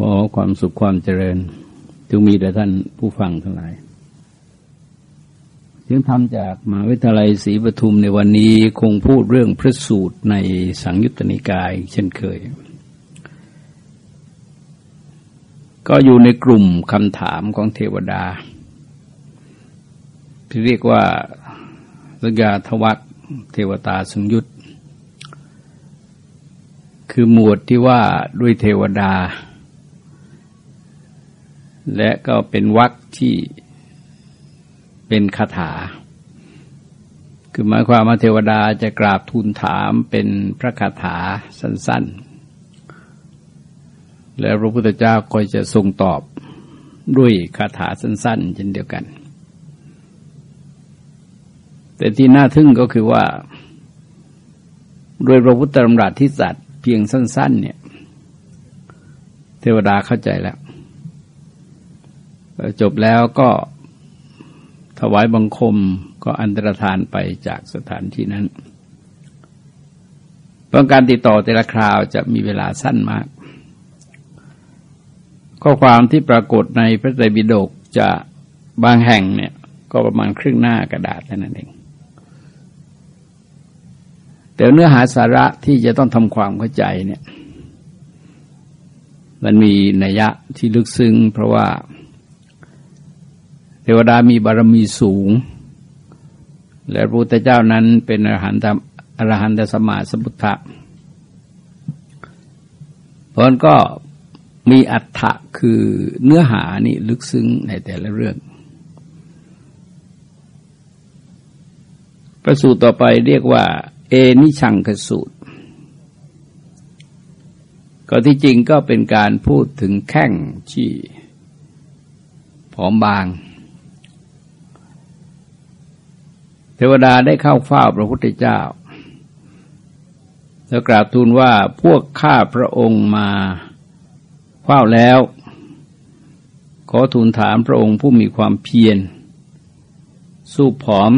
ขอความสุขความเจริญจงมีแด่ท่านผู้ฟังทั้งหลาย เสียงธรรมจากมหาวิทยาลัยศรีปทุมในวันนี้คงพูดเรื่องพระสูตรในสังยุตตนิกาย เช่นเคย ก็อยู่ในกลุ่มคำถามของเทวดา ที่เรียกว่าสัญาทวัตเทวตาสังยุตคือหมวดที่ว่าด้วยเทวดา และก็เป็นวักที่เป็นคาถา คือหมายความว่าเทวดาจะกราบทูลถามเป็นพระคาถาสั้น ๆ แล้วพระพุทธเจ้าก็จะทรงตอบด้วยคาถาสั้น ๆ เช่นเดียวกัน แต่ที่น่าทึ่งก็คือว่าโดยพระพุทธธรรมรัตที่สัตว์เพียงสั้น ๆ เนี่ย เทวดาเข้าใจแล้ว จบแล้วก็ถวายบังคมก็อันตรธานไปจากสถานที่นั้นเพราะการติดต่อแต่ละคราวจะมีเวลาสั้นมาก ข้อความที่ปรากฏในพระไตรปิฎกจะบางแห่งเนี่ย ก็ประมาณครึ่งหน้ากระดาษแค่นั้นเอง แต่เนื้อหาสาระที่จะต้องทำความเข้าใจเนี่ย มันมีนัยยะที่ลึกซึ้งเพราะว่า เทวดามีบารมีสูง และพระพุทธเจ้านั้นเป็นอรหันตอรหันตสมาสมุทธะเพราะนั้นก็มีอัฏฐะคือเนื้อหานี่ลึกซึ้งในแต่ละเรื่อง ประสูตรต่อไปเรียกว่า เอนิชังคสูตร ก็ที่จริงก็เป็นการพูดถึงแข้งที่ผอมบาง เทวดาได้เข้าเฝ้าพระพุทธเจ้า แล้วกราบทูลว่าพวกข้าพระองค์มาเฝ้าแล้ว ขอทูลถามพระองค์ผู้มีความเพียร สู้ผอม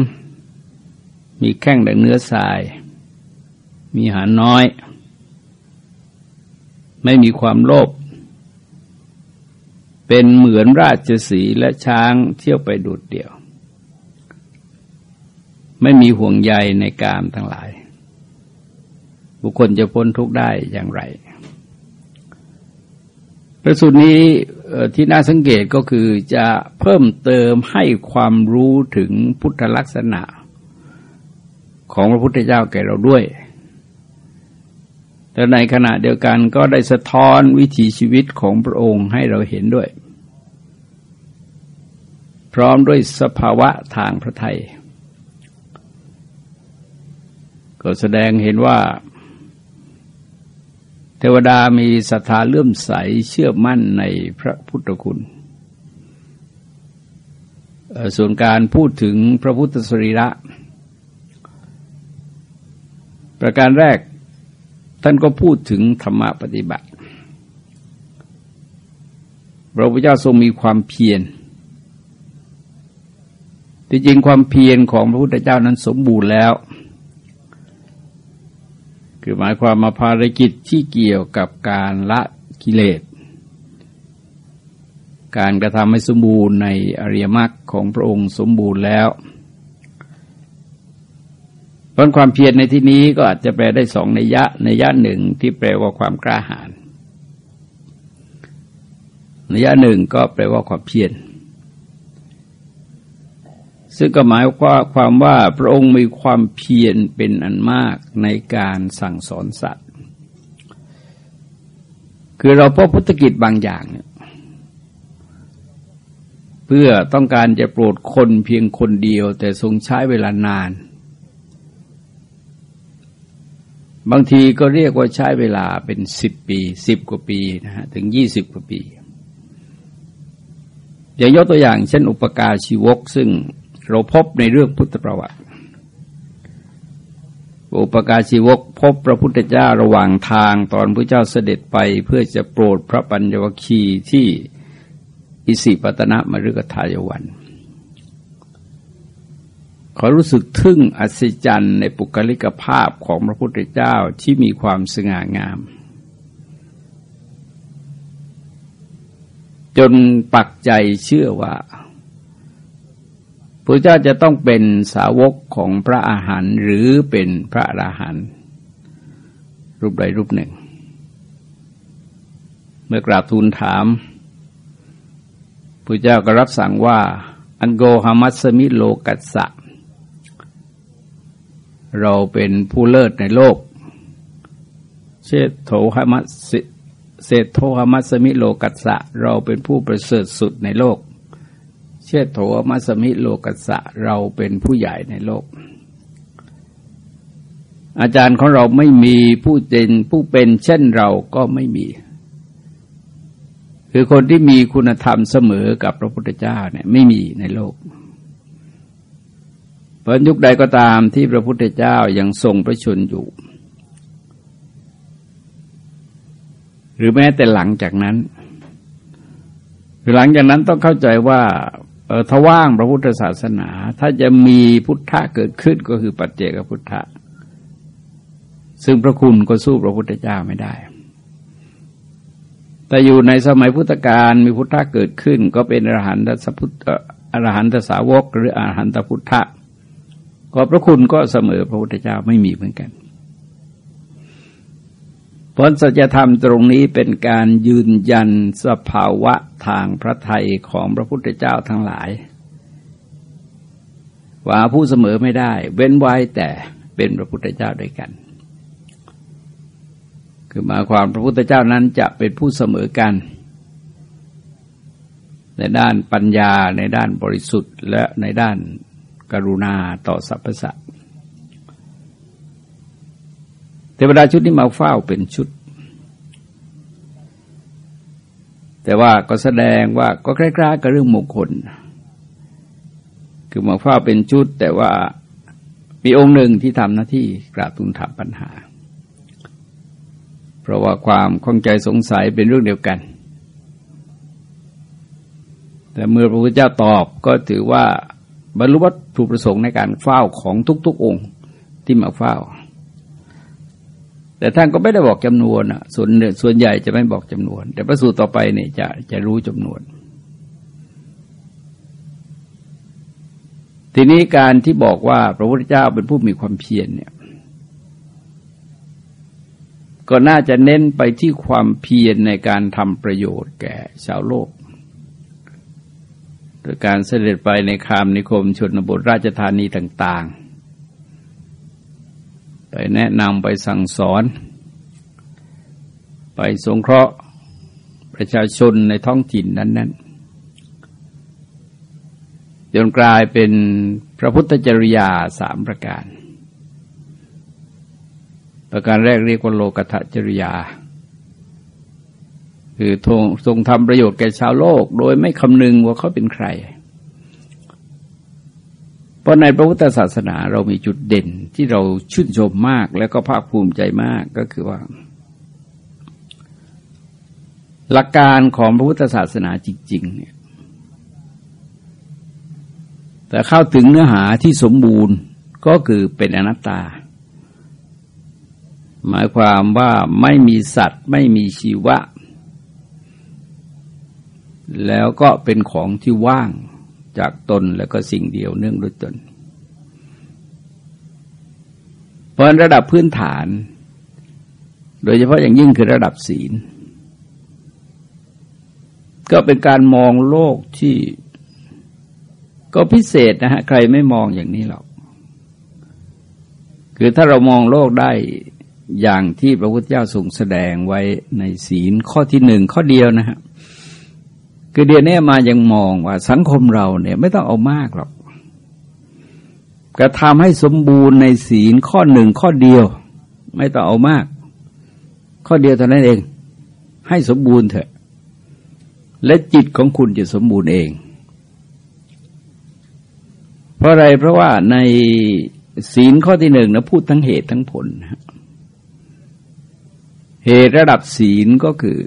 มีแข้งดังเนื้อทราย มีหาน้อย ไม่มีความโลภเป็นเหมือนราชสีและช้างเที่ยวไปดูดเดี่ยว ไม่มีห่วงใยในกามทั้งหลาย บุคคลจะพ้นทุกข์ได้อย่างไรประสูตรนี้ที่น่าสังเกตก็คือจะเพิ่มเติมให้ความรู้ถึงพุทธลักษณะ ของพระพุทธเจ้าแก่เราด้วย แต่ในขณะเดียวกันก็ได้สะท้อนวิถีชีวิตของพระองค์ให้เราเห็นด้วย พร้อมด้วยสภาวะทางพระไทย ก็แสดงเห็นว่า เทวดามีศรัทธาเลื่อมใสเชื่อมั่นในพระพุทธคุณ ส่วนการพูดถึงพระพุทธสรีระ ประการแรกท่านก็พูดถึงธรรมปฏิบัติ พระพุทธเจ้าทรงมีความเพียรที่จริงความเพียรของพระพุทธเจ้านั้นสมบูรณ์แล้ว คือหมายความมาภารกิจที่เกี่ยวกับการละกิเลส การกระทำให้สมบูรณ์ในอริยมรรคของพระองค์สมบูรณ์แล้วเพราะความเพียรในที่นี้ก็อาจจะแปลได้สองในยะในยะหนึ่งที่แปลว่าความกล้าหาญในยะหนึ่งก็แปลว่าความเพียร ซึ่งก็หมายว่าความว่าพระองค์มีความเพียรเป็นอันมากในการสั่งสอนสัตว์ คือเราพบพุทธกิจบางอย่างเนี่ยเพื่อต้องการจะโปรดคนเพียงคนเดียว แต่ทรงใช้เวลานาน บางทีก็เรียกว่าใช้เวลาเป็นสิบปีสิบกว่าปีนะฮะถึงยี่สิบกว่าปี อย่างยกตัวอย่างเช่นอุปการชีวกซึ่ง เราพบในเรื่องพุทธประวัติอุปการชีวกพบพระพุทธเจ้าระหว่างทางตอนพระเจ้าเสด็จไปเพื่อจะโปรดพระปัญญวคีที่อิสิปตนะมฤกทายวันเขารู้สึกทึ่งอัศจรรย์ในปุกลิกภาพของพระพุทธเจ้าที่มีความสง่างาม จนปักใจเชื่อว่า พระเจ้าจะต้องเป็นสาวกของพระอาหารหรือเป็นพระอราหันต์รูปใดรูปหนึ่ง เมื่อกราบทูลถามพระเจ้าก็รับสั่งว่า อันโกหามัสมิโลกัสสะ เราเป็นผู้เลิศในโลก เชตโถหามัสเศโทหามัสมิโลกัสสะ เราเป็นผู้ประเสริฐสุดในโลก เชษโถมัสมิโลกัสะเราเป็นผู้ใหญ่ในโลก อาจารย์ของเราไม่มีผู้เป็นผู้เป็นเช่นเราก็ไม่มี คือคนที่มีคุณธรรมเสมอกับพระพุทธเจ้าเนี่ยไม่มีในโลกเพราะยุคใดก็ตามที่พระพุทธเจ้ายังทรงพระชนอยู่ หรือแม้แต่หลังจากนั้นหลังจากนั้นต้องเข้าใจว่า ถ้าว่างพระพุทธศาสนา ถ้าจะมีพุทธะเกิดขึ้นก็คือปัจเจกพุทธะ ซึ่งพระคุณก็สู้พระพุทธเจ้าไม่ได้ แต่อยู่ในสมัยพุทธกาลมีพุทธะเกิดขึ้น ก็เป็นอรหันตสัพุทธอรหันตสาวก หรืออรหันตพุทธะก็พระคุณก็เสมอพระพุทธเจ้าไม่มีเหมือนกัน ผลสัจธรรมตรงนี้เป็นการยืนยันสภาวะทางพระไทยของพระพุทธเจ้าทั้งหลาย ว่าผู้เสมอไม่ได้ เว้นไว้แต่เป็นพระพุทธเจ้าด้วยกัน คือมาความพระพุทธเจ้านั้นจะเป็นผู้เสมอกัน ในด้านปัญญาในด้านบริสุทธิ์และในด้านกรุณาต่อสรรพสัตว์ เทวดาชุดนี้มาเฝ้าเป็นชุด แต่ว่าก็แสดงว่าก็ใกล้ๆกับเรื่องมงคล คือมาเฝ้าเป็นชุด แต่ว่ามีองค์หนึ่งที่ทำหน้าที่กราบทูลถามปัญหา เพราะว่าความข้องใจสงสัยเป็นเรื่องเดียวกัน แต่เมื่อพระพุทธเจ้าตอบก็ถือว่าบรรลุวัตถุประสงค์ในการเฝ้าของทุก ๆ องค์ที่มาเฝ้า แต่ท่านก็ไม่ได้บอกจำนวนอะ ส่วนส่วนใหญ่จะไม่บอกจำนวน แต่พระสูตรต่อไปเนี่ยจะจะรู้จำนวน ทีนี้การที่บอกว่าพระพุทธเจ้าเป็นผู้มีความเพียรเนี่ย ก็น่าจะเน้นไปที่ความเพียรในการทำประโยชน์แก่ชาวโลกโดยการเสด็จไปในคามนิคมชนบทราชธานีต่าง ไปแนะนำไปสั่งสอน ไปสงเคราะห์ประชาชนในท้องถิ่นนั้นๆจนกลายเป็นพระพุทธจริยาสามประการ ประการแรกเรียกว่าโลกธจริยา คือทรงทำประโยชน์แก่ชาวโลก โดยไม่คำนึงว่าเขาเป็นใคร เพราะในพระพุทธศาสนาเรามีจุดเด่นที่เราชื่นชมมากแล้วก็ภาคภูมิใจมากก็คือว่า หลักการของพระพุทธศาสนาจริง ๆ เนี่ย แต่เข้าถึงเนื้อหาที่สมบูรณ์ก็คือเป็นอนัตตา หมายความว่าไม่มีสัตว์ ไม่มีชีวะ แล้วก็เป็นของที่ว่าง จากตนแล้วก็สิ่งเดียวเนื่องด้วยตน เพราะระดับพื้นฐาน โดยเฉพาะอย่างยิ่งคือระดับศีล ก็เป็นการมองโลกที่ก็พิเศษนะฮะใครไม่มองอย่างนี้หรอก คือถ้าเรามองโลกได้อย่างที่พระพุทธเจ้าทรงแสดงไว้ในศีลข้อที่หนึ่งข้อเดียวนะฮะ คือเดี๋ยวนี้มายังมองว่าสังคมเราเนี่ยไม่ต้องเอามากหรอกกระทำให้สมบูรณ์ในศีลข้อหนึ่งข้อเดียว ไม่ต้องเอามาก ข้อเดียวเท่านั้นเอง ให้สมบูรณ์เถอะ และจิตของคุณจะสมบูรณ์เอง เพราะอะไรเพราะว่าในศีลข้อที่หนึ่งนะพูดทั้งเหตุทั้งผล เหตุระดับศีลก็คือ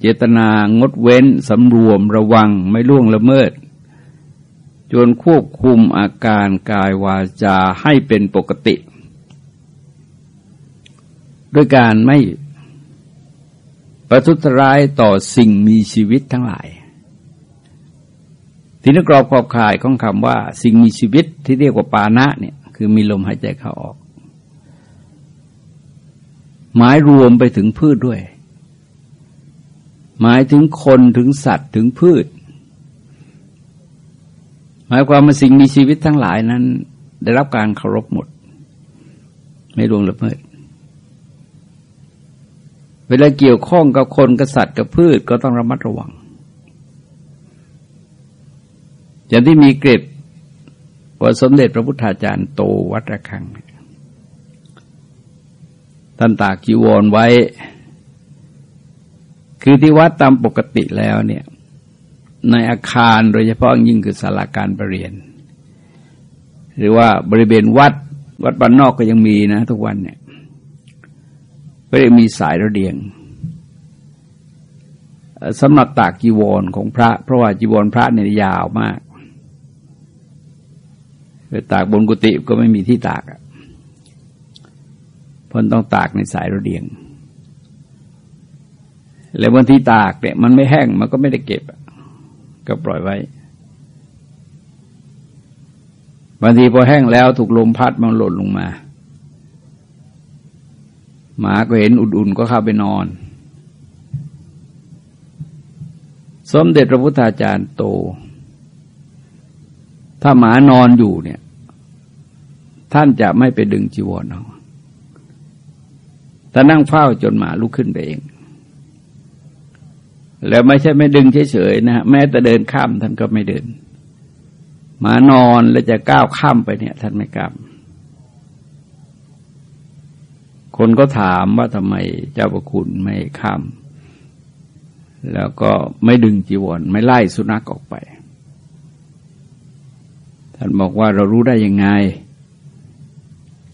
เจตนางดเว้นสำรวมระวังไม่ล่วงละเมิด จนควบคุมอาการกายวาจาให้เป็นปกติ ด้วยการไม่ประทุษร้ายต่อสิ่งมีชีวิตทั้งหลาย ที่นักรอบขอบข่ายของคำว่า สิ่งมีชีวิตที่เรียกว่าปานะเนี่ยคือมีลมหายใจเข้าออก หมายรวมไปถึงพืชด้วย หมายถึงคนถึงสัตว์ถึงพืช หมายความว่าสิ่งมีชีวิตทั้งหลายนั้น ได้รับการเคารพหมด ไม่รวงละเมิดเวลาเกี่ยวข้องกับคนกับสัตว์กับพืชก็ต้องระมัดระวัง อย่างที่มีเกร็ดว่าสมเด็จพระพุทธาจารย์โตวัดระฆังท่านตากจีวรไว้ คือที่วัดตามปกติแล้วเนี่ยในอาคารโดยเฉพาะยิ่งคือศาลาการประเรียน หรือว่าบริเวณวัดวัดบ้านนอกก็ยังมีนะทุกวันเนี่ยก็จะมีสายระเดียงสำหรับตากจีวรของพระ เพราะว่าจีวรพระเนี่ยยาวมากไปตากบนกุฏิก็ไม่มีที่ตากพราะต้องตากในสายระเดียง แล้วบางทีตากเนี่ยมันไม่แห้งมันก็ไม่ได้เก็บ ก็ปล่อยไว้บางทีพอแห้งแล้วถูกลมพัดมันหล่นลงมา หมาก็เห็นอุ่นๆก็เข้าไปนอน สมเด็จพระพุทธาจารย์โต ถ้าหมานอนอยู่เนี่ย ท่านจะไม่ไปดึงจีวรเอาแต่นั่งเฝ้าจนหมาลุกขึ้นไปเอง แล้วไม่ใช่ไม่ดึงเฉยๆนะ แม้แต่เดินข้ามท่านก็ไม่เดิน มานอนแล้วจะก้าวข้ามไปเนี่ย ท่านไม่ก้ามคนก็ถามว่าทำไมเจ้าประคุณไม่ข้าม แล้วก็ไม่ดึงจีวร ไม่ไล่สุนัขออกไป ท่านบอกว่าเรารู้ได้ยังไง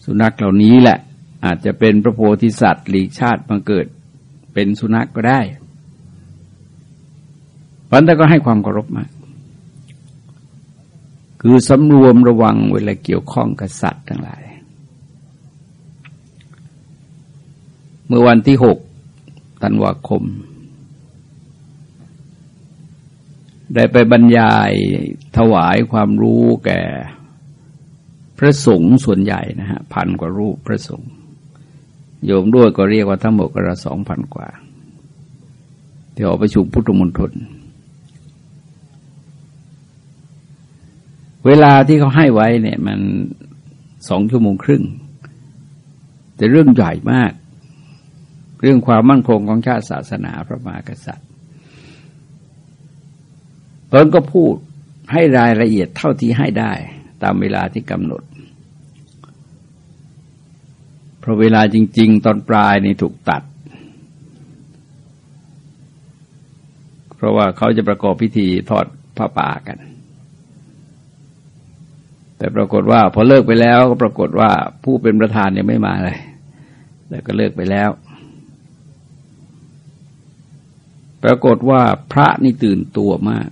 สุนัขเหล่านี้แหละ อาจจะเป็นพระโพธิสัตว์หลีกชาติมาเกิด เป็นสุนัขกก็ได้ พันธะก็ให้ความเคารพมาก คือสำรวมระวังเวลาเกี่ยวข้องกับสัตว์ทั้งหลาย เมื่อวันที่หกธันวาคม ได้ไปบรรยายถวายความรู้แก่พระสงฆ์ส่วนใหญ่นะฮะพันกว่ารูปพระสงฆ์โยมด้วยก็เรียกว่าทั้งหมดก็ระสองพันกว่าที่ออกประชุมพุทธมณฑล เวลาที่เขาให้ไว้เนี่ย มันสองชั่วโมงครึ่ง แต่เรื่องใหญ่มาก เรื่องความมั่นคงของชาติศาสนาพระมหากษัตริย์ตนก็พูดให้รายละเอียดเท่าที่ให้ได้ ตามเวลาที่กำหนด เพราะเวลาจริง ๆ ตอนปลายนี่ถูกตัด เพราะว่าเขาจะประกอบพิธีทอดผ้าป่ากัน แต่ปรากฏว่าพอเลิกไปแล้วก็ปรากฏว่าผู้เป็นประธานยังไม่มาเลยแล้วก็เลิกไปแล้ว ปรากฏว่าพระนี่ตื่นตัวมาก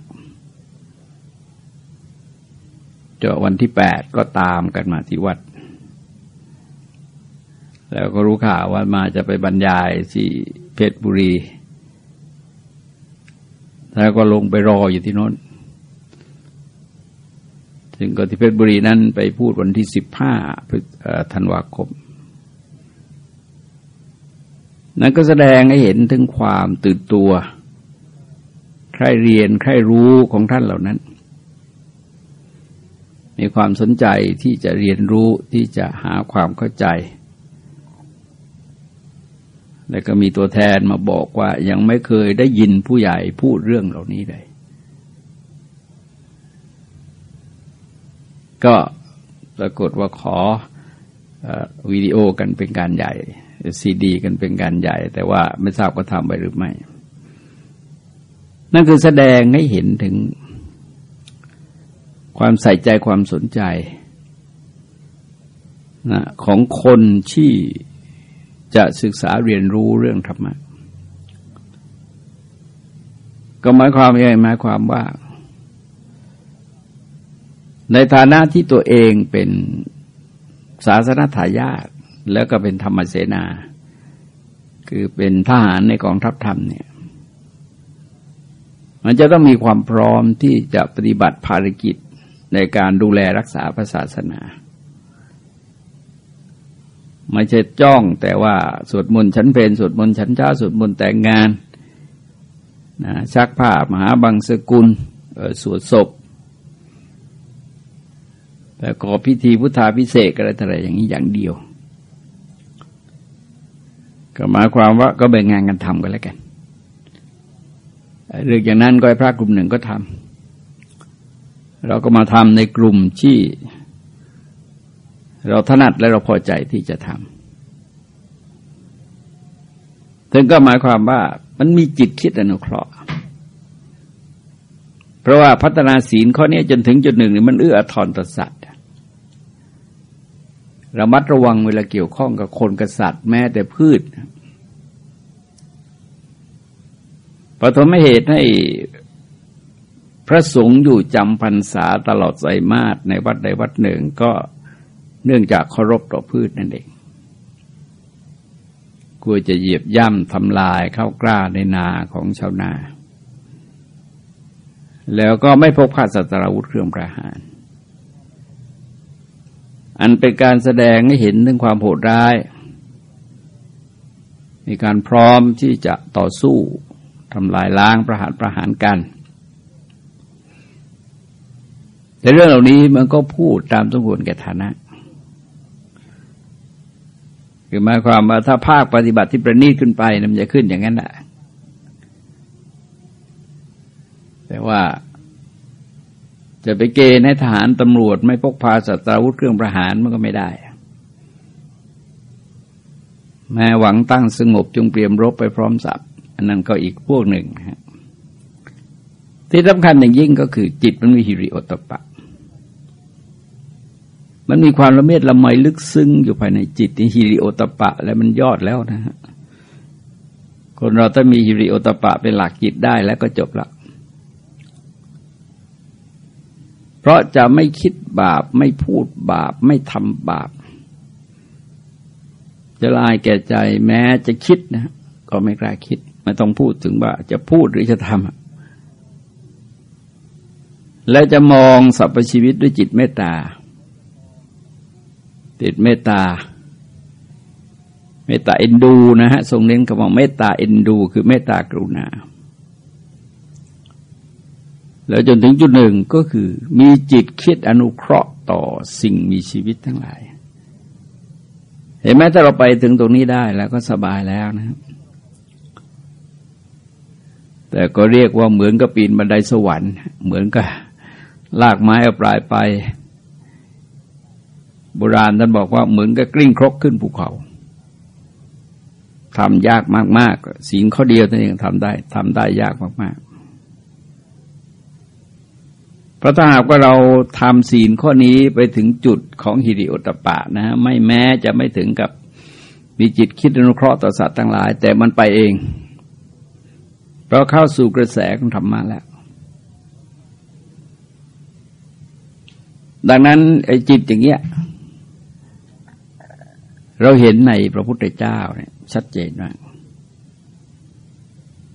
เจาวันที่แปดก็ตามกันมาที่วัด แล้วก็รู้ข่าวว่ามาจะไปบรรยายที่เพชรบุรี แล้วก็ลงไปรออยู่ที่โน้น ถึงก็ที่เพชรบุรีนั้นไปพูดวันที่สิบห้าธันวาคม นั้นก็แสดงให้เห็นถึงความตื่นตัว ใครเรียนใครรู้ของท่านเหล่านั้น มีความสนใจที่จะเรียนรู้ที่จะหาความเข้าใจ แล้วก็มีตัวแทนมาบอกว่ายังไม่เคยได้ยินผู้ใหญ่พูดเรื่องเหล่านี้เลย ก็ปรากฏว่าขอวิดีโอกันเป็นการใหญ่ซีดี กันเป็นการใหญ่ แต่ว่าไม่ทราบก็ทำไปหรือไม่ นั่นคือแสดงให้เห็นถึงความใส่ใจความสนใจนะของคนที่จะศึกษาเรียนรู้เรื่องธรรมะก็หมายความยังไงหมายความว่า ในฐานะที่ตัวเองเป็นศาสนทายาทแล้วก็เป็นธรรมเสนาคือคือเป็นทหารในกองทัพธรรมเนี่ย มันจะต้องมีความพร้อมที่จะปฏิบัติภารกิจในการดูแลรักษาพระศาสนาไม่ใช่จ้องแต่ว่าสวดมนต์ชั้นเพลสวดมนต์ชั้นเช้าสวดมนต์แต่งงานนะชักผ้ามหาบังสกุลสวดศพ แต่ก่อพิธีพุทธาพิเศษอะไรอะไรอย่างนี้อย่างเดียว ก็หมายความว่าก็แบ่งงานกันทำกันแล้วกันเรื่องอย่างนั้นก็ให้พระกลุ่มหนึ่งก็ทำเราก็มาทำในกลุ่มที่เราถนัดและเราพอใจที่จะทำถึงก็หมายความว่ามันมีจิตคิดอนุเคราะห์ เพราะว่าพัฒนาศีลข้อนี้จนถึงจุดหนึ่งนี่มันเอื้อทอนต่อสัตว์ ระมัดระวังเวลาเกี่ยวข้องกับคนกับสัตว์แม้แต่พืชปฐมเหตุให้พระสงฆ์อยู่จำพรรษาตลอดไตรมาสในวัดใดวัดหนึ่งก็เนื่องจากเคารพต่อพืชนั่นเองกลัวจะเหยียบย่ำทำลายข้าวกล้าในนาของชาวนา แล้วก็ไม่พกพาสัตราวุธเครื่องประหาร อันเป็นการแสดงให้เห็นถึงความโหดร้าย มีการพร้อมที่จะต่อสู้ทำลายล้างประหารประหารกัน แต่เรื่องเหล่านี้มันก็พูดตามสมควรแก่ฐานะคือหมายความว่าถ้าภาคปฏิบัติที่ประณีตขึ้นไปมันจะขึ้นอย่างนั้นแหละแต่ว่า จะไปเกณฑ์ให้ทหารตำรวจไม่พกพาสัตราวุธเครื่องประหารมันก็ไม่ได้ แม้หวังตั้งสงบจงเตรียมรบไปพร้อมสับอันนั้นก็อีกพวกหนึ่งฮะที่สำคัญอย่างยิ่งก็คือจิตมันมีฮิริโอตปะ มันมีความละเมียดละไมลึกซึ้งอยู่ภายในจิตที่ฮิริโอตปะ แล้วมันยอดแล้วนะฮะคนเราถ้ามีฮิริโอตปะเป็นหลักจิตได้แล้วก็จบละ เพราะจะไม่คิดบาปไม่พูดบาปไม่ทำบาป จะลายแก่ใจแม้จะคิดนะก็ไม่กล้าคิดไม่ต้องพูดถึงว่าจะพูดหรือจะทำและจะมองสรรพชีวิตด้วยจิตเมตตาติดเมตตาเมตตาเอ็นดูนะฮะทรงเน้นคำว่าเมตตาเอ็นดู คือเมตตากรุณา แล้วจนถึงจุดหนึ่งก็คือมีจิตคิดอนุเคราะห์ต่อสิ่งมีชีวิตทั้งหลาย เห็นไหมถ้าเราไปถึงตรงนี้ได้แล้วก็สบายแล้วนะครับ แต่ก็เรียกว่าเหมือนกับปีนบันไดสวรรค์ เหมือนกับลากไม้เอาปลายไป โบราณท่านบอกว่าเหมือนกับกลิ้งครกขึ้นภูเขาทำยากมากๆสิ่งข้อเดียวนั่นเองทำได้ทำได้ยากมากๆ พราะถ้าหากว่าเราทำศีลข้อนี้ไปถึงจุดของฮิริโอตปะนะฮะไม่แม้จะไม่ถึงกับมีจิตคิดอนุเคราะห์ต่อสัตว์ทั้งหลาย แต่มันไปเอง เพราะเข้าสู่กระแสของธรรมะแล้ว ดังนั้นไอ้จิตอย่างเงี้ย เราเห็นในพระพุทธเจ้าเนี่ยชัดเจนมาก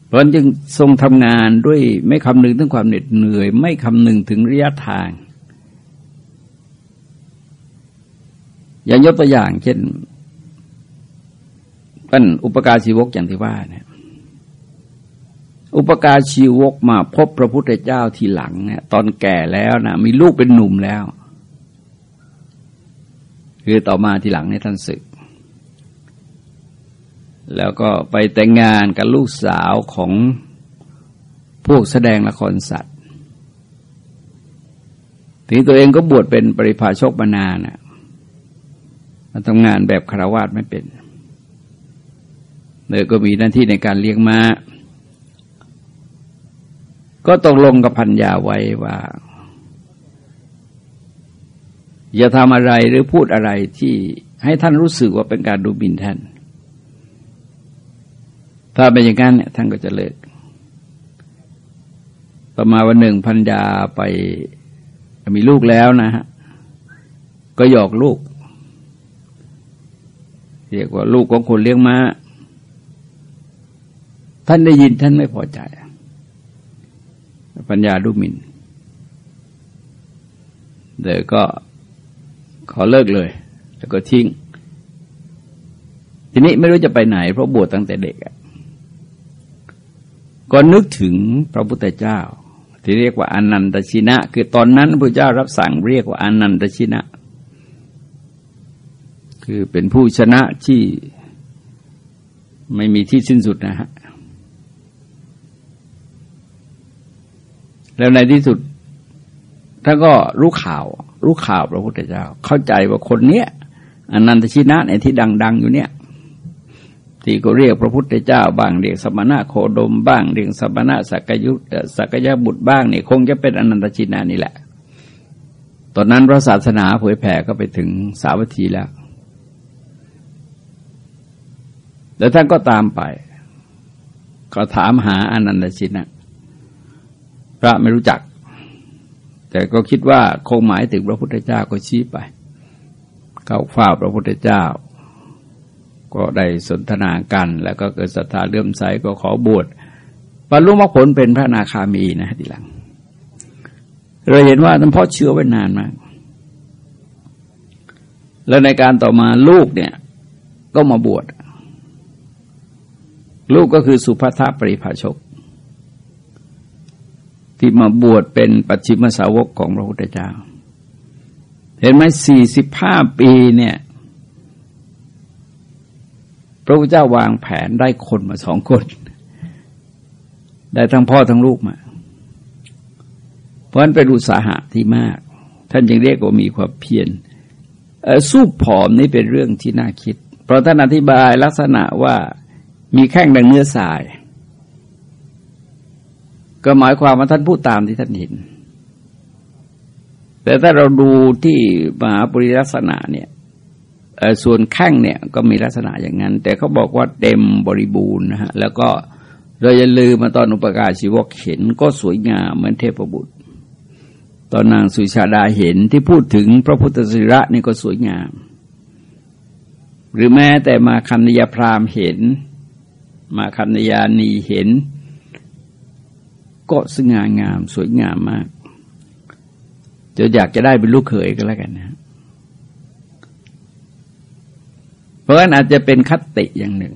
เพราะจึงทรงทำงานด้วยไม่คำนึงถึงความเหน็ดเหนื่อย ไม่คำนึงถึงระยะทาง อย่างยกตัวอย่าง เช่นเป็นอุปการชีวกอย่างที่ว่าเนี่ยอุปการชีวกมาพบพระพุทธเจ้าทีหลังเนี่ยตอนแก่แล้วนะมีลูกเป็นหนุ่มแล้ว คือต่อมาทีหลังในท่านศึก แล้วก็ไปแต่งงานกับลูกสาวของพวกแสดงละครสัตว์ทีตัวเองก็บวชเป็นปริพาชกมานานน่ะมาทำงานแบบคารวาสไม่เป็นเลยก็มีหน้าที่ในการเลี้ยงมา้า ก็ตกลงกับพันยาไว้ว่า อย่าทำอะไรหรือพูดอะไรที่ให้ท่านรู้สึกว่าเป็นการดูบินท่าน ถ้าเป็นอย่างนั้นเนี่ยท่านก็จะเลิกต่อมาวันหนึ่งพันยาไปมีลูกแล้วนะฮะ ก็หยอกลูก เรียกว่าลูกของคนเลี้ยงมา้า ท่านได้ยินท่านไม่พอใจปัญญาดุมินเดี๋ยวก็ขอเลิกเลย แล้วก็ทิ้ง ทีนี้ไม่รู้จะไปไหน เพราะบวชตั้งแต่เด็ก ก็นึกถึงพระพุทธเจ้า ที่เรียกว่าอนันตชินะ คือตอนนั้นพระเจ้ารับสั่งเรียกว่าอนันตชินะ คือเป็นผู้ชนะที่ไม่มีที่สิ้นสุดนะฮะแล้วในที่สุดท่านก็รู้ข่าว รู้ข่าวพระพุทธเจ้า เข้าใจว่าคนเนี้ยอนันตชินะเนี่ยที่ดัง ๆ อยู่เนี่ย ที่ก็เรียกพระพุทธเจ้าบ้างเรียกสมณะโคดมบ้างเรียกสมณะสักยุสักยบุตรบ้างนี่คงจะเป็นอนันตชินานี่แหละ ตอนนั้นพระศาสนาเผยแผ่ก็ไปถึงสาวัตถีแล้ว แล้วท่านก็ตามไป ก็ถามหาอนันตชินะพระไม่รู้จัก แต่ก็คิดว่าคงหมายถึงพระพุทธเจ้าก็ชี้ไป เข้าฝ้าพระพุทธเจ้า ก็ได้สนทนากัน แล้วก็เกิดศรัทธาเลื่อมใสก็ขอบวชบรรลุมรรคผลเป็นพระนาคามีนะทีหลัง เราเห็นว่าท่านพ่อเชื่อไว้นานมาก แล้วในการต่อมาลูกเนี่ยก็มาบวช ลูกก็คือสุภาทปริภาชก ที่มาบวชเป็นปัจฉิมสาวกของพระพุทธเจ้า เห็นไหมสี่สิบห้าปีเนี่ย ระพุทธเจ้าวางแผนได้คนมาสองคน ได้ทั้งพ่อทั้งลูกมา เพราะนั้นเป็นอุตสาหะที่มาก ท่านยังเรียกว่ามีความเพียรสู้ผอมนี่เป็นเรื่องที่น่าคิด เพราะท่านอธิบายลักษณะว่ามีแข้งดังเนื้อสาย ก็หมายความว่าท่านพูดตามที่ท่านเห็น แต่ถ้าเราดูที่มหาปริลักษณะเนี่ย ส่วนแข้งเนี่ยก็มีลักษณะอย่างนั้น แต่เขาบอกว่าเต็มบริบูรณ์นะฮะแล้วก็เราอย่าลืมมาตอนอุปการชีวกเห็นก็สวยงามเหมือนเทพบุตร ตอนนางสุชาดาเห็นที่พูดถึงพระพุทธสิระนี่ก็สวยงาม หรือแม้แต่มาคันยาพรามเห็น มาคันยานีเห็น ก็สง่างามสวยงามมากจะอยากจะได้เป็นลูกเขยก็แล้วกันนะ ราะฉะนั้นอาจจะเป็นคติอย่างหนึ่ง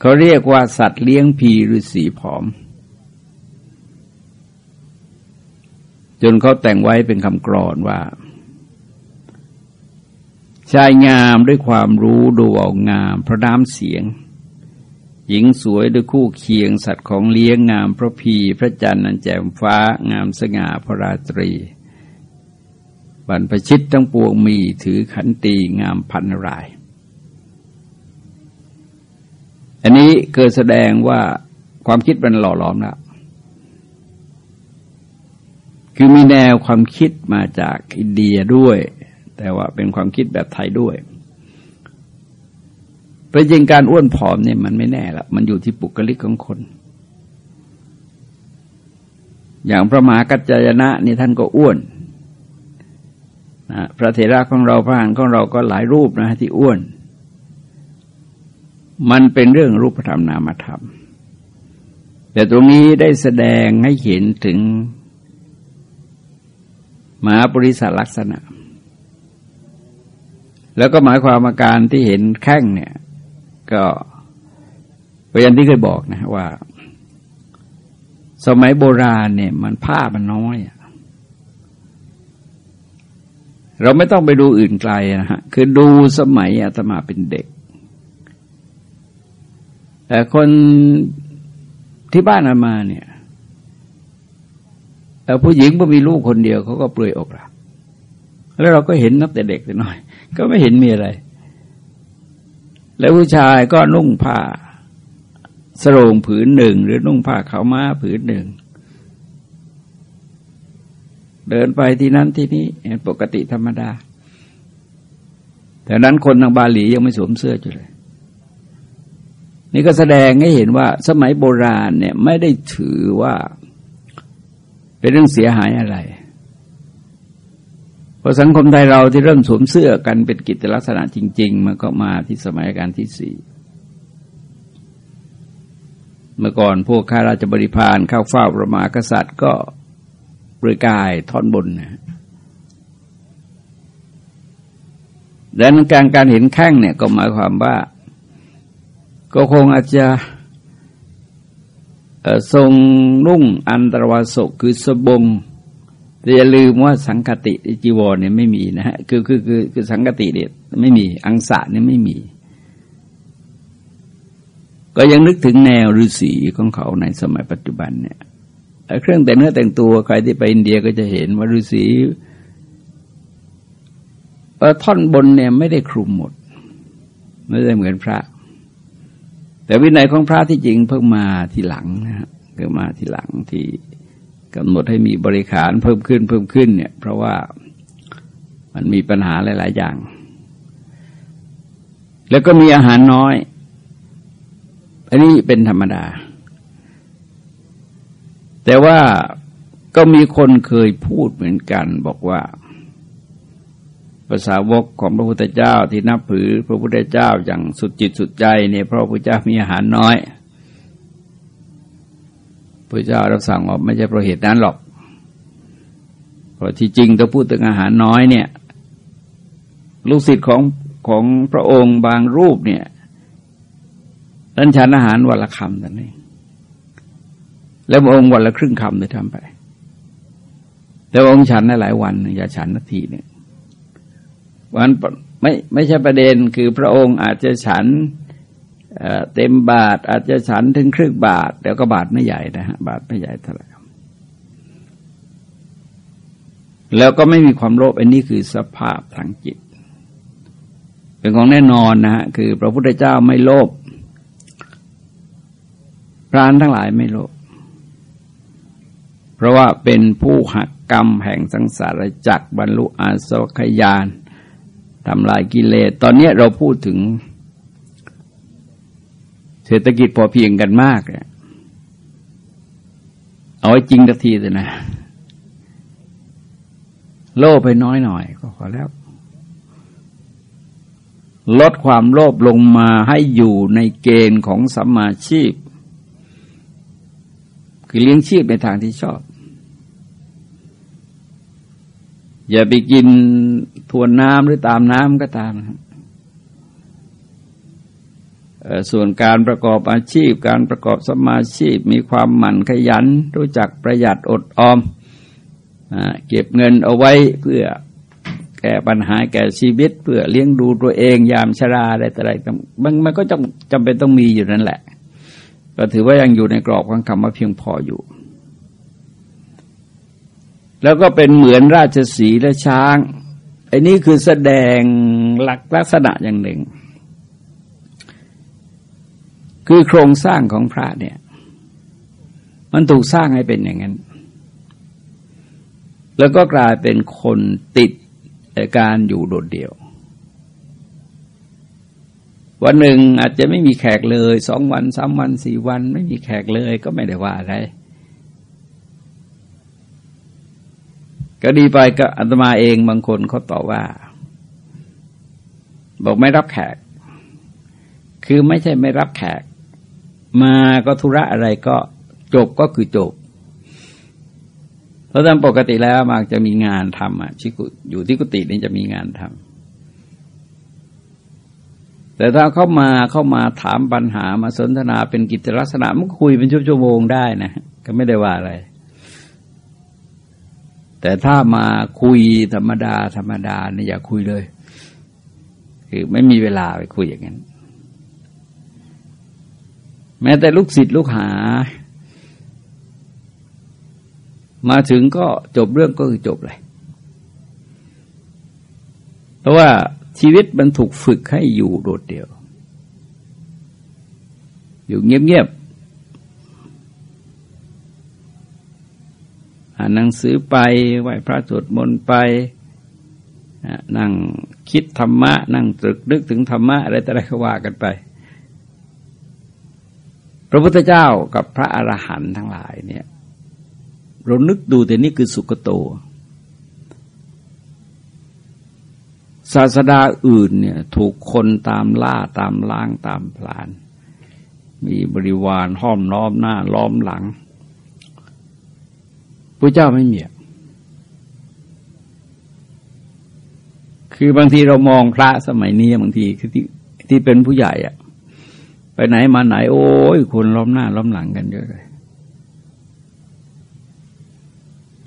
เขาเรียกว่าสัตว์เลี้ยงผีหรือสีผอม จนเขาแต่งไว้เป็นคำกรอนว่า ชายงามด้วยความรู้ดูเอางามพระน้ำเสียง หญิงสวยด้วยคู่เคียง สัตว์ของเลี้ยงงามพระพีพระจันทร์นันแจ่มฟ้างามสง่าพระราตรี บรรพชิตทั้งปวงมีถือขันตีงามพันราย อันนี้เกิดแสดงว่าความคิดมันหล่อหลอมแล้ว คือมีแนวความคิดมาจากอินเดียด้วย แต่ว่าเป็นความคิดแบบไทยด้วยแต่จริงการอ้วนผอมเนี่ยมันไม่แน่ละมันอยู่ที่ปุกลิกของคน อย่างพระมหากัจจายนะนี่ท่านก็อ้วน นะพระเถระของเราพระหันของเราก็หลายรูปนะที่อ้วน มันเป็นเรื่องรูปธรรมนามธรรม แต่ตรงนี้ได้แสดงให้เห็นถึงมหาปริศลักษณะ แล้วก็หมายความอาการที่เห็นแข้งเนี่ย ก็ก็อย่างที่เคยบอกนะว่า สมัยโบราณเนี่ย มันผ้ามันน้อยอะ เราไม่ต้องไปดูอื่นไกลนะฮะ คือดูสมัยอาตมาเป็นเด็ก แต่คนที่บ้านอามาเนี่ยแต่ผู้หญิงพอมีลูกคนเดียวเขาก็เปลือยอกละแล้วเราก็เห็นนับแต่เด็กแต่น้อย ก็ไม่เห็นมีอะไร แล้วผู้ชายก็นุ่งผ้าสรงผืนหนึ่ง หรือนุ่งผ้าขาวม้าผืนหนึ่ง เดินไปที่นั้นที่นี้ปกติธรรมดา แต่นั้นคนทางบาหลียังไม่สวมเสื้ออยู่เลย นี่ก็แสดงให้เห็นว่าสมัยโบราณเนี่ยไม่ได้ถือว่า เป็นเรื่องเสียหายอะไรพอสังคมไทยเราที่เริ่มสวมเสื้อกันเป็นกิจลักษณะจริง ๆ มันก็มาที่สมัยการที่สี่เมื่อก่อนพวกข้าราชบริพารเข้าเฝ้าประมากษัตริย์ก็ บริกายท่อนบนนะดังนั้นการการเห็นแข้งเนี่ยก็หมายความว่า ก็คงอาจจะทรงนุ่งอันตรวาสกคือสบงแต่อย่าลืมว่าสังคติจีวรเนี่ยไม่มีนะฮะคือคือคือคือสังคติเนี่ยไม่มีอังสะเนี่ยไม่มี ก็ยังนึกถึงแนวฤาษีของเขาในสมัยปัจจุบันเนี่ย เครื่องแต่งเนื้อแต่งตัวใครที่ไปอินเดียก็จะเห็นว่าฤาษีท่อนบนเนี่ยไม่ได้คลุมหมด ไม่ได้เหมือนพระ แต่วินัยของพระที่จริงเพิ่งมาทีหลังนะฮะเพิ่งมาทีหลังที่กำหนดให้มีบริขารเพิ่มขึ้นเพิ่มขึ้นเนี่ย เพราะว่ามันมีปัญหาหลาย ๆ อย่าง แล้วก็มีอาหารน้อย อันนี้เป็นธรรมดา แต่ว่าก็มีคนเคยพูดเหมือนกันบอกว่าภาษาวกของพระพุทธเจ้าที่นับถือพระพุทธเจ้าอย่างสุดจิตสุดใจเนี่ยเพราะพระพุทธเจ้ามีอาหารน้อยพระเจ้ารับสั่งว่าไม่ใช่เพราะเหตุนั้นหรอก เพราะที่จริงถ้าพูดถึงอาหารน้อยเนี่ย ลูกศิษย์ของของพระองค์บางรูปเนี่ยท่านฉันอาหารวันละคำแต่นี้ แล้วพระองค์วันละครึ่งคำเลยทำไปแต่องค์ฉันหลายวัน อย่าฉันนาทีหนึ่งวันไม่ไม่ใช่ประเด็นคือพระองค์อาจจะฉันเต็มบาท อาจจะฉันถึงครึ่งบาทแต่ก็บาทไม่ใหญ่นะฮะบาทไม่ใหญ่เท่าไหร่แล้วก็ไม่มีความโลภอันนี้คือสภาพทางจิต เป็นของแน่นอนนะฮะคือพระพุทธเจ้าไม่โลภพรานทั้งหลายไม่โลภ เพราะว่าเป็นผู้หักกรรมแห่งสังสารจักรบรรลุอาสวคยานทำลายกิเลส ตอนนี้เราพูดถึง เศรษฐกิจพอเพียงกันมากเนี่ยเอาไว้จริงทักทีเลยนะ โลภไปน้อยหน่อยก็พอแล้ว ลดความโลภลงมาให้อยู่ในเกณฑ์ของสัมมาชีพ คือเลี้ยงชีพในทางที่ชอบ อย่าไปกินทวนน้ำหรือตามน้ำก็ตามนะส่วนการประกอบอาชีพ การประกอบสมาชีพ มีความหมั่นขยัน รู้จักประหยัดอดออมเก็บเงินเอาไว้เพื่อแก้ปัญหาแก่ชีวิต เพื่อเลี้ยงดูตัวเองยามชราอะไรต่ออะไรมันมันก็จำจำเป็นต้องมีอยู่นั่นแหละ ก็ถือว่ายังอยู่ในกรอบของคำว่าเพียงพออยู่ แล้วก็เป็นเหมือนราชสีและช้างไอ้นี่คือแสดงหลักลักษณะอย่างหนึ่ง คือโครงสร้างของพระเนี่ย มันถูกสร้างให้เป็นอย่างนั้น แล้วก็กลายเป็นคนติดการอยู่โดดเดี่ยว วันหนึ่งอาจจะไม่มีแขกเลย สองวันสามวันสี่วัน ไม่มีแขกเลยก็ไม่ได้ว่าอะไร ก็ดีไปก็อัตมาเองบางคนเขาตอบว่า บอกไม่รับแขก คือไม่ใช่ไม่รับแขก มาก็ธุระอะไรก็จบก็คือจบเพราะตามปกติแล้วมักจะมีงานทำอะชิกุอยู่ที่กุฏินี่จะมีงานทำแต่ถ้าเข้ามาเข้ามาถามปัญหามาสนทนาเป็นกิจลักษณะมันคุยเป็นชั่วโมงได้นะก็ไม่ได้ว่าอะไร แต่ถ้ามาคุยธรรมดา ธรรมดาเนี่ยอย่าคุยเลย คือไม่มีเวลาไปคุยอย่างนั้น แม้แต่ลูกศิษย์ลูกหา มาถึงก็จบเรื่องก็คือจบเลย เพราะว่าชีวิตมันถูกฝึกให้อยู่โดดเดี่ยว อยู่เงียบๆ อ่านหนังสือไปไหวพระสวดมนต์ไปนั่งคิดธรรมะ นั่งตรึกนึกถึงธรรมะอะไรต่ออะไรก็ว่ากันไป พระพุทธเจ้ากับพระอรหันต์ทั้งหลายเนี่ยเรานึกดูแต่นี่คือสุกโต ศาสดาอื่นเนี่ยถูกคนตามล่าตามล้างตามพลาน มีบริวารห้อมล้อมหน้าล้อมหลัง พระเจ้าไม่มีคือบางทีเรามองพระสมัยนี้บางทีคือที่ที่เป็นผู้ใหญ่อะไปไหนมาไหน โอ้ยคนล้อมหน้าล้อมหลังกันเยอะเลย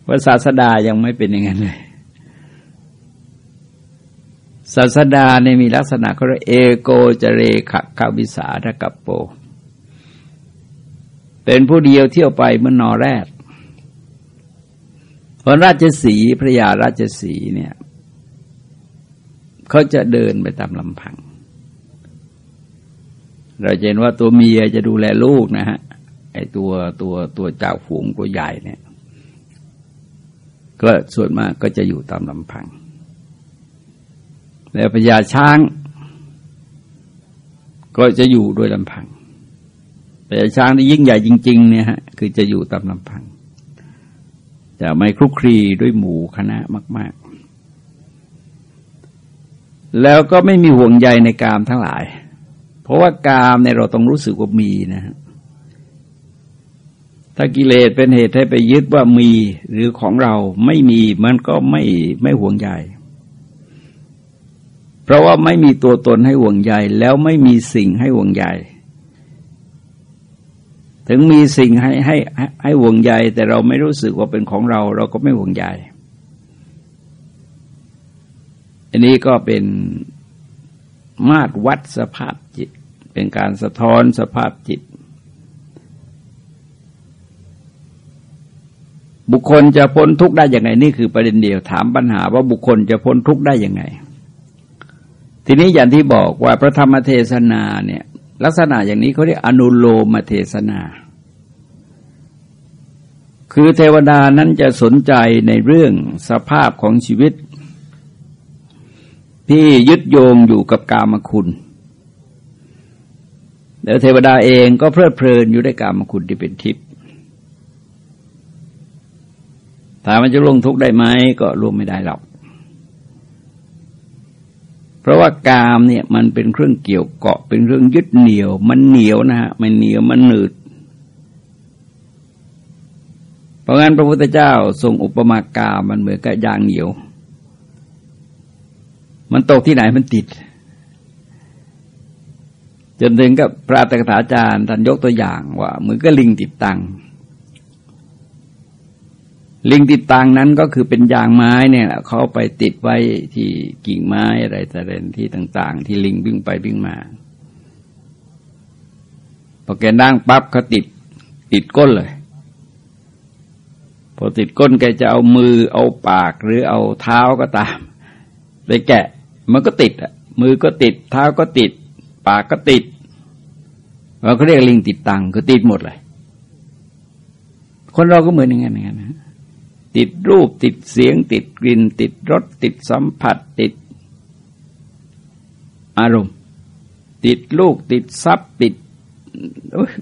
ว่าศาสดายังไม่เป็นอย่างนั้นเลย ศาสดาเนี่ยมีลักษณะเขาเรียกเอโกจเรขะกาวิสาทกัปโป เป็นผู้เดียวเที่ยวไปเมื่อนอแรก พระราชสีพระยาราชสีเนี่ยเขาจะเดินไปตามลำพัง เราเห็นว่าตัวเมียจะดูแลลูกนะฮะไอตัวตัวตัวเจ้าฝูงตัวใหญ่เนี่ย ก็ส่วนมากก็จะอยู่ตามลำพัง แล้วพญาช้าง ก็จะอยู่โดยลำพังพญาช้างที่ยิ่งใหญ่จริง ๆ เนี่ยฮะคือจะอยู่ตามลำพัง จะไม่คลุกคลีด้วยหมู่คณะมาก ๆ แล้วก็ไม่มีห่วงใยในกามทั้งหลาย เพราะว่ากามในเราต้องรู้สึกว่ามีนะฮะถ้ากิเลสเป็นเหตุให้ไปยึดว่ามีหรือของเราไม่มีมันก็ไม่ไม่ห่วงใยเพราะว่าไม่มีตัวตนให้ห่วงใยแล้วไม่มีสิ่งให้ห่วงใย ถึงมีสิ่งให้ให้ให้ห่วงใยแต่เราไม่รู้สึกว่าเป็นของเรา เราก็ไม่ห่วงใยอันนี้ก็เป็นมาตรวัดสภาพจิต เป็นการสะท้อนสภาพจิต บุคคลจะพ้นทุกข์ได้ยังไง นี่คือประเด็นเดียวถามปัญหาว่าบุคคลจะพ้นทุกข์ได้ยังไง ทีนี้อย่างที่บอกว่าพระธรรมเทศนาเนี่ย ลักษณะอย่างนี้เขาเรียกอนุโลมเทศนา คือเทวดานั้นจะสนใจในเรื่องสภาพของชีวิต ที่ยึดโยงอยู่กับกามคุณแล้วเทวดาเองก็เพลิดเพลินอยู่ในกามคุณที่เป็นทิพย์ถามมันจะลงทุกข์ได้ไหมก็ลงไม่ได้หรอก ราะว่ากามเนี่ยมันเป็นเครื่องเกี่ยวเกาะเป็นเรื่องยึดเหนี่ยว มันเหนียวนะฮะมันเหนียวมันหนืด เพราะงั้นพระพุทธเจ้าทรงอุปมากามันเหมือนกับยางเหนียว มันตกที่ไหนมันติด จนถึงกับพระตถาจารย์ท่านยกตัวอย่างว่าเหมือนกับลิงติดตัง ลิงติดตังนั้นก็คือเป็นยางไม้เนี่ยเขาไปติดไว้ที่กิ่งไม้อะไรแต่เรนที่ต่าง ๆ ที่ลิงวิ่งไปวิ่งมาพอแกนั่งปั๊บเขาติดติดก้นเลย พอติดก้นแกจะเอามือเอาปากหรือเอาเท้าก็ตามไปแกะมันก็ติดอะมือก็ติด เท้าก็ติด ปากก็ติดเราก็เรียกลิงติดตังคือติดหมดเลย คนเราก็เหมือนอย่างนั้นอย่างนั้น ติดรูปติดเสียง ติดกลิ่น ติดรสติดสัมผัสติด อารมณ์ ติดลูกติดทรัพย์ติด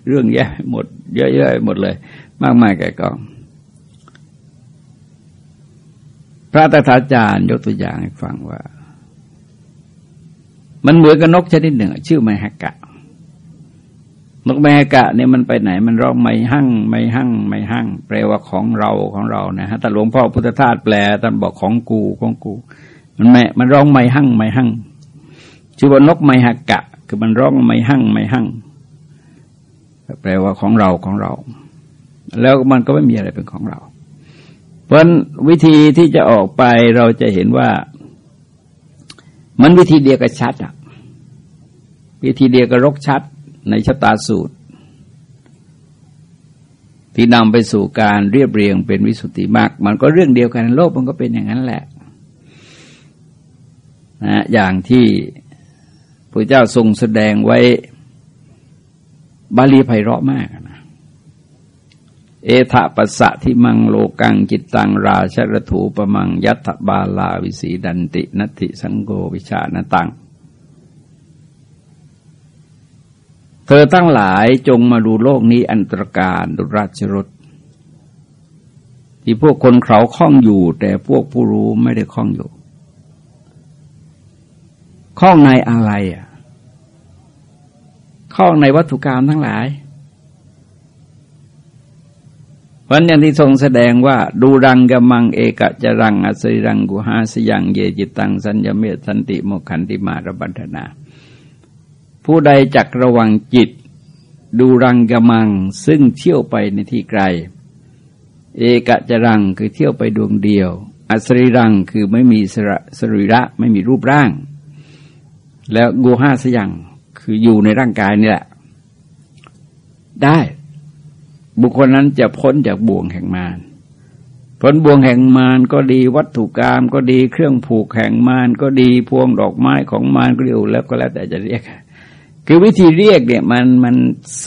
เรื่องแย่หมด เยอะๆหมดเลย มากมายแก่กอง พระตถาจารย์ยกตัวอย่างให้ฟังว่า มันเหมือนกับนกชนิดหนึ่ง ชื่อไมฮกะ นกไมกะเนี่ยมันไปไหนมันร้องไม่หั่งไม่หั่งไม่หั่งแปลว่าของเราของเรานะฮะแต่หลวงพ่อพุทธทาสแปลท่านบอกของกูของกู มันไม่มันร้องไม่หั่งไม่หั่งชื่อว่านกไมฮกะ คือมันร้องไม่หั่งไม่หั่งแปลว่าของเราของเรา แล้วมันก็ไม่มีอะไรเป็นของเรา เพราะวิธีที่จะออกไปเราจะเห็นว่า มันวิธีเดียวกับชัดอะวิธีเดียวกับรกชัด ในชะตาสูตร ที่นำไปสู่การเรียบเรียงเป็นวิสุทธิมากมันก็เรื่องเดียวกันโลกมันก็เป็นอย่างนั้นแหละนะอย่างที่พระเจ้าทรงแสดงไว้บาลีไพเราะมากนะเอทะปัสสะที่มังโลกังจิตตังราชรถูปมังยัตบาลาวิสีดันตินัตติสังโกวิชานตัง เธอทั้งหลายจงมาดูโลกนี้อันตรการดุราชรถที่พวกคนเขาคล้องอยู่ แต่พวกผู้รู้ไม่ได้คล้องอยู่คล้องในอะไรอะข้องในวัตถุกรรมทั้งหลายวันอย่างที่ทรงแสดงว่า ดูรังกมังเอกจรังอสริรังกุหาสยังเยจิตังสัญญเมตสันติโมขันติมาระบันธนา ผู้ใดจักระวังจิต ดูรังกมังซึ่งเที่ยวไปในที่ไกล เอกจรังคือเที่ยวไปดวงเดียว อสริรังคือไม่มีสระสรีระไม่มีรูปร่าง แล้วกูห้าสยังคืออยู่ในร่างกายนี่แหละ ได้ บุคคลนั้นจะพ้นจากบ่วงแห่งมารพ้นบ่วงแห่งมารก็ดีวัตถุกรรมก็ดีเครื่องผูกแห่งมารก็ดีพวงดอกไม้ของมารก็ดีแล้วก็แล้วแต่จะเรียก คือวิธีเรียกเนี่ยมันมัน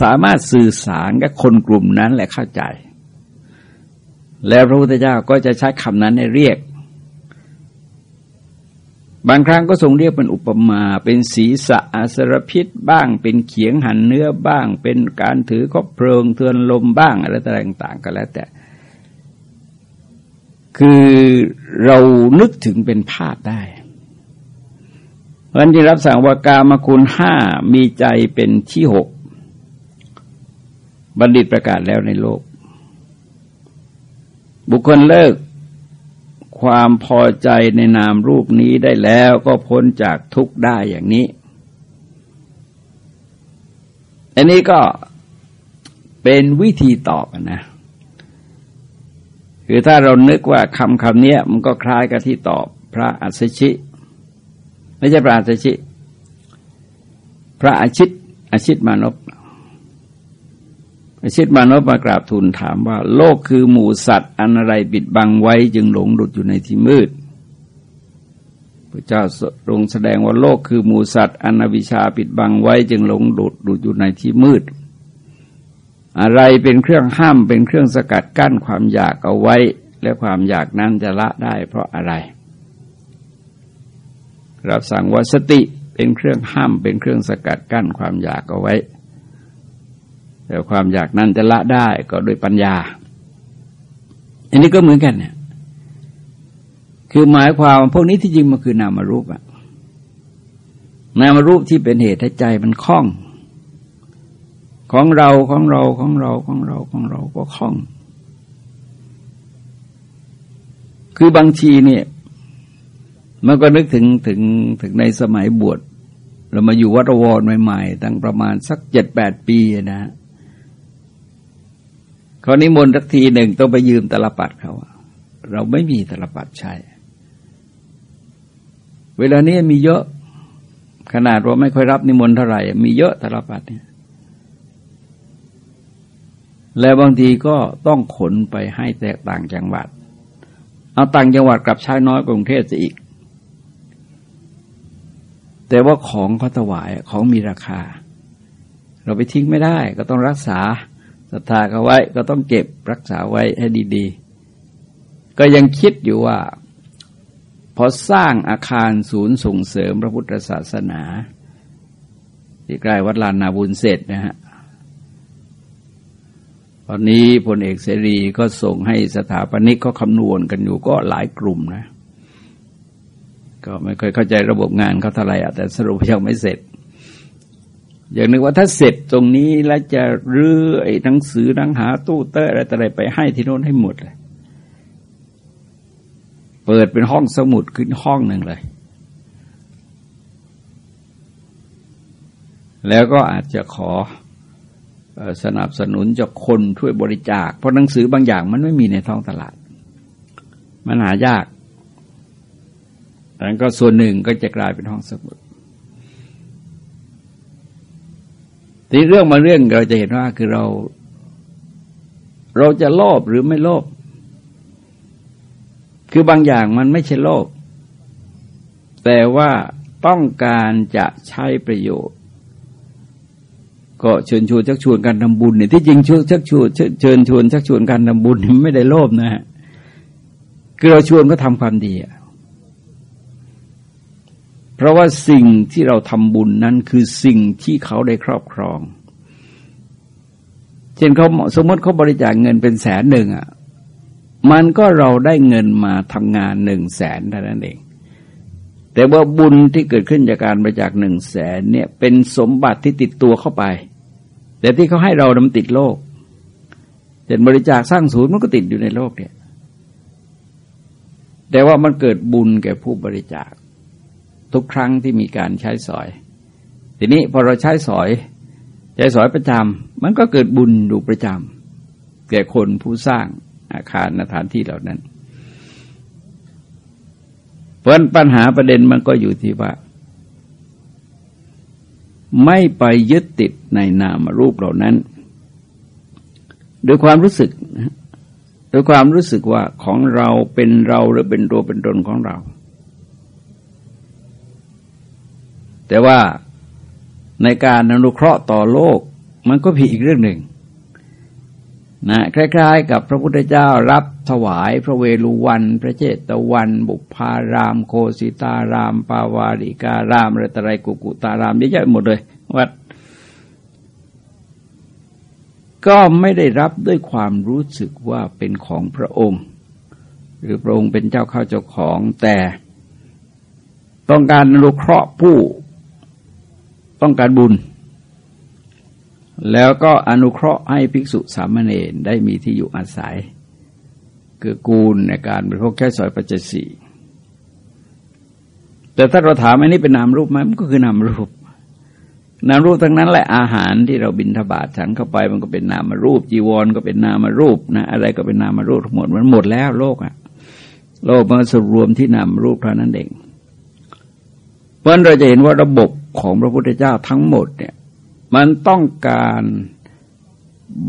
สามารถสื่อสารกับคนกลุ่มนั้นแหละเข้าใจ แล้วพระพุทธเจ้าก็จะใช้คำนั้นในเรียก บางครั้งก็ทรงเรียกเป็นอุปมา เป็นศีระอสรพิษบ้าง เป็นเขียงหันเนื้อบ้าง เป็นการถือคบเพลิงเทือนลมบ้างอะไรต่างๆ ก็แล้วแต่ คือเรานึกถึงเป็นภาพได้ วันที่รับสั่งว่ากามคุณห้ามีใจเป็นที่หกบัณฑิตประกาศแล้วในโลก บุคคลเลิกความพอใจในนามรูปนี้ได้แล้วก็พ้นจากทุกข์ได้อย่างนี้ อันนี้ก็เป็นวิธีตอบนะคือถ้าเรานึกว่าคำคำนี้มันก็คล้ายกับที่ตอบพระอัศชิ ไม่ใช่พระอัศชิ พระอาชิตอาชิตมานพชิตมานพมากราบทูลถามว่า โลกคือหมูสัตว์อันอะไรปิดบังไว้จึงหลงหลุดอยู่ในที่มืดพระเจ้าทรงแสดงว่าโลกคือหมูสัตว์อันวิชาปิดบังไว้จึงหลงหลุดหลุดอยู่ในที่มืด อะไรเป็นเครื่องห้ามเป็นเครื่องสกัดกั้นความอยากเอาไว้ และความอยากนั้นจะละได้เพราะอะไร รับสั่งว่าสติเป็นเครื่องห้ามเป็นเครื่องสกัดกั้นความอยากเอาไว้ แต่ความอยากนั้นจะละได้ก็โดยปัญญา อันนี้ก็เหมือนกันเนี่ยคือหมายความพวกนี้ที่จริงมันคือนามรูปอะนามรูปที่เป็นเหตุให้ใจมันคล่อง ของเราของเราของเราของเราของเราก็คล่อง คือบางทีเนี่ย มันก็นึกถึงถึงถึงในสมัยบวชเรามาอยู่วัดวรใหม่ๆ ตั้งประมาณสักเจ็ดแปดปีนะเขานิมนต์สักทีหนึ่งต้องไปยืมตลปัดเขา เราไม่มีตลปัดใช้ เวลานี้มีเยอะ ขนาดว่าไม่ค่อยรับนิมนต์เท่าไหร่ มีเยอะตลปัดเนี่ยแล้วบางทีก็ต้องขนไปให้แตกต่างจังหวัด เอาต่างจังหวัดกลับใช้น้อยกว่ากรุงเทพจะอีก แต่ว่าของเขาถวายของมีราคา เราไปทิ้งไม่ได้ ก็ต้องรักษาศรัทธาเขาไว้ ก็ต้องเก็บรักษาไว้ให้ดีๆ ก็ยังคิดอยู่ว่า พอสร้างอาคารศูนย์ส่งเสริมพระพุทธศาสนา ที่ใกล้วัดลานนาบุญเสร็จนะฮะตอนนี้พลเอกเสรีก็ส่งให้สถาปนิกก็คำนวณกันอยู่ก็หลายกลุ่มนะ ก็ไม่เคยเข้าใจระบบงานเขาเท่าไหร่แต่สรุปยังไม่เสร็จ อย่างนึกว่าถ้าเสร็จตรงนี้แล้วจะรื้อไอ้หนังสือหนังหาตู้เตอร์อะไรต่ออะไรไปให้ที่โน้นให้หมดเลย เปิดเป็นห้องสมุดขึ้นห้องหนึ่งเลย แล้วก็อาจจะขอสนับสนุนจากคนช่วยบริจาค เพราะหนังสือบางอย่างมันไม่มีในท้องตลาด มันหายาก แล้วก็ส่วนหนึ่งก็จะกลายเป็นห้องสมุดทีเรื่องมาเรื่องเราจะเห็นว่าคือเรา เราจะโลภหรือไม่โลภคือบางอย่างมันไม่ใช่โลภแต่ว่าต้องการจะใช้ประโยชน์ ก็เชิญชวนชักชวนการทำบุญเนี่ยที่จริงชวนชักชวนเชิญชวนชักชวนการทำบุญไม่ได้โลภนะฮะคือเราชวนก็ทำความดีอะ เพราะว่าสิ่งที่เราทำบุญนั้นคือสิ่งที่เขาได้ครอบครอง เช่นเขาสมมติเขาบริจาคเงินเป็นแสนหนึ่งอะ มันก็เราได้เงินมาทำงานหนึ่งแสนเท่านั้นเอง แต่ว่าบุญที่เกิดขึ้นจากการบริจาคหนึ่งแสนเนี่ยเป็นสมบัติที่ติดตัวเข้าไป แต่ที่เขาให้เรานำติดโลกเช่นบริจาคสร้างศูนย์มันก็ติดอยู่ในโลกเนี่ยแต่ว่ามันเกิดบุญแก่ผู้บริจาค ทุกครั้งที่มีการใช้สอย ทีนี้พอเราใช้สอย ใช้สอยประจำมันก็เกิดบุญดูประจำแก่คนผู้สร้างอาคารสถานที่เหล่านั้น เพราะปัญหาประเด็นมันก็อยู่ที่ว่า ไม่ไปยึดติดในนามรูปเหล่านั้นโดยความรู้สึกโดยความรู้สึกว่าของเราเป็นเราหรือเป็นตัวเป็นตนของเรา แต่ว่าในการอนุเคราะห์ต่อโลกมันก็ผิดอีกเรื่องหนึ่งนะคล้าย ๆ กับพระพุทธเจ้ารับถวายพระเวฬุวัน พระเจตวัน บุพาราม โคสิตาราม ปาวาริการามอะไรตะไรกุกุตารามเยอะแยะหมดเลยวัดก็ไม่ได้รับด้วยความรู้สึกว่าเป็นของพระองค์ หรือพระองค์เป็นเจ้าข้าเจ้าของแต่ต้องการอนุเคราะห์ผู้ ต้องการบุญ แล้วก็อนุเคราะห์ให้ภิกษุสามเณรได้มีที่อยู่อาศัยเกื้อกูลในการบริโภคแค่สอยปัจจสีแต่ถ้าเราถามอันนี้เป็นนามรูปไหมมันก็คือนามรูป นามรูปทั้งนั้นแหละอาหารที่เราบินทบาทฉันเข้าไปมันก็เป็นนามรูป จีวรก็เป็นนามรูปนะอะไรก็เป็นนามรูปทั้งหมดมันหมดแล้วโลกอะโลกมันสรุปรวมที่นามรูปเท่านั้นเองเพราะเราจะเห็นว่าระบบ ของพระพุทธเจ้าทั้งหมดเนี่ยมันต้องการ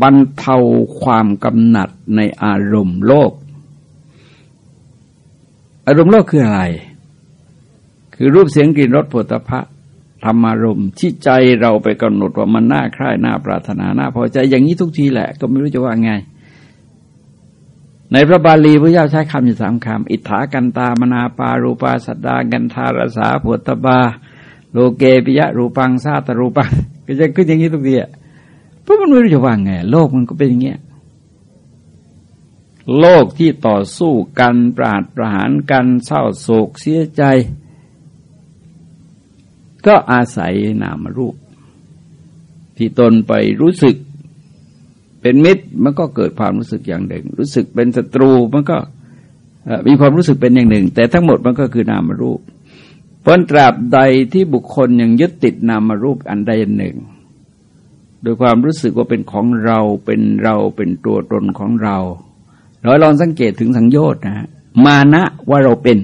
บรรเทาความกำหนัดในอารมณ์โลก อารมณ์โลกคืออะไร คือรูปเสียงกลิ่นรสผลิตภัณฑ์ธรรมารมณ์ที่ใจเราไปกำหนดว่ามันน่าใคร่น่าปรารถนาน่าพอใจอย่างนี้ทุกทีแหละ ก็ไม่รู้จะว่าไง ในพระบาลีพระเจ้าใช้คำอยู่สามคำอิทธากันตามนาปารูปาสัดดากันทารสาผลตบา โลเกปิยะรูปังซาตรูปังก็จะขึ้นอย่างนี้ทุกทีอะเพราะมันไม่รู้จะว่าไงโลกมันก็เป็นอย่างเงี้ยโลกที่ต่อสู้กันปราดประหารกันเศร้าโศกเสียใจ ก็อาศัยนามรูป ที่ตนไปรู้สึกเป็นมิตรมันก็เกิดความรู้สึกอย่างหนึ่ง รู้สึกเป็นศัตรูมันก็มีความรู้สึกเป็นอย่างหนึ่ง แต่ทั้งหมดมันก็คือนามรูป เพราะตราบใดที่บุคคลยังยึดติดนามารูปอันใดหนึ่ง โดยความรู้สึกว่าเป็นของเราเป็นเราเป็นตัวตนของเราเราลองสังเกตถึงสังโยชน์นะฮะมานะว่าเราเป็น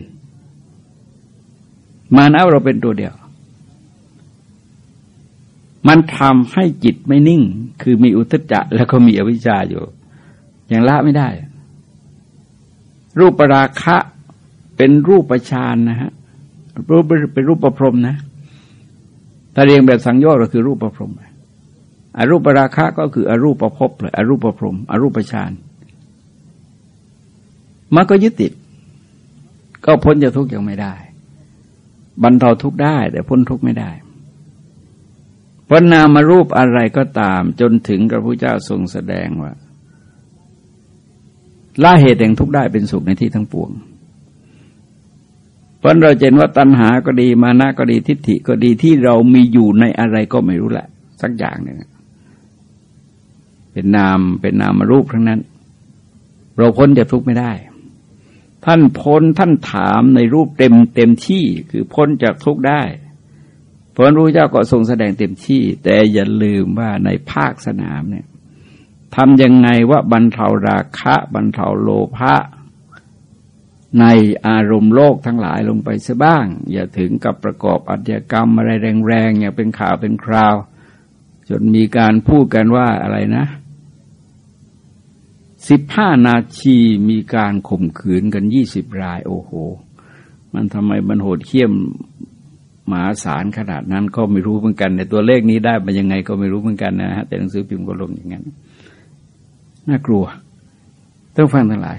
มานะเราเป็นตัวเดียว มันทำให้จิตไม่นิ่ง คือมีอุทจจะแล้วก็มีอวิชชาอยู่ อย่างละไม่ได้ รูปปราคะเป็นรูปประชานนะฮะ รูปเป็นรูปประพรมนะ ถ้าเรียงแบบสังโยชน์ก็คือรูปประพรมอรูปราคะก็คืออรูปประพบเลยอรูปประพรมอรูปฌานมันก็ยึดติด ก็พ้นจากทุกข์ยังไม่ได้ บรรเทาทุกข์ได้ แต่พ้นทุกข์ไม่ได้พระนามารูปอะไรก็ตาม จนถึงพระพุทธเจ้าทรงแสดงว่าละเหตุแห่งทุกข์ได้เป็นสุขในที่ทั้งปวง เพราะเราเห็นว่าตัณหาก็ดีมานะก็ดีทิฏฐิก็ดีที่เรามีอยู่ในอะไรก็ไม่รู้แหละ สักอย่างหนึ่งเป็นนามเป็นนามรูปทั้งนั้น เราพ้นจากทุกข์ไม่ได้ ท่านพ้นท่านถามในรูปเต็มเต็มที่คือพ้นจากทุกข์ได้เพราะรู้เจ้าก็ทรงแสดงเต็มที่ แต่อย่าลืมว่าในภาคสนามเนี่ยทำยังไงว่าบรรเทาราคะ บรรเทาโลภะ ในอารมณ์โลกทั้งหลายลงไปซะบ้าง อย่าถึงกับประกอบอัจกรรมอะไรแรงๆ อย่าเป็นข่าวเป็นคราว จนมีการพูดกันว่าอะไรนะสิบห้านาทีมีการข่มขืนกันยี่สิบราย โอ้โห มันทำไมมันโหดเขี้ยมมหาศาลขนาดนั้นก็ไม่รู้เหมือนกัน ในตัวเลขนี้ได้มายังไงก็ไม่รู้เหมือนกันนะฮะแต่หนังสือพิมพ์ก็ลงอย่างนั้น น่ากลัวต้องฟังทั้งหลาย